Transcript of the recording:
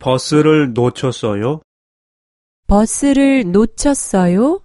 버스를 놓쳤어요? 버스를 놓쳤어요?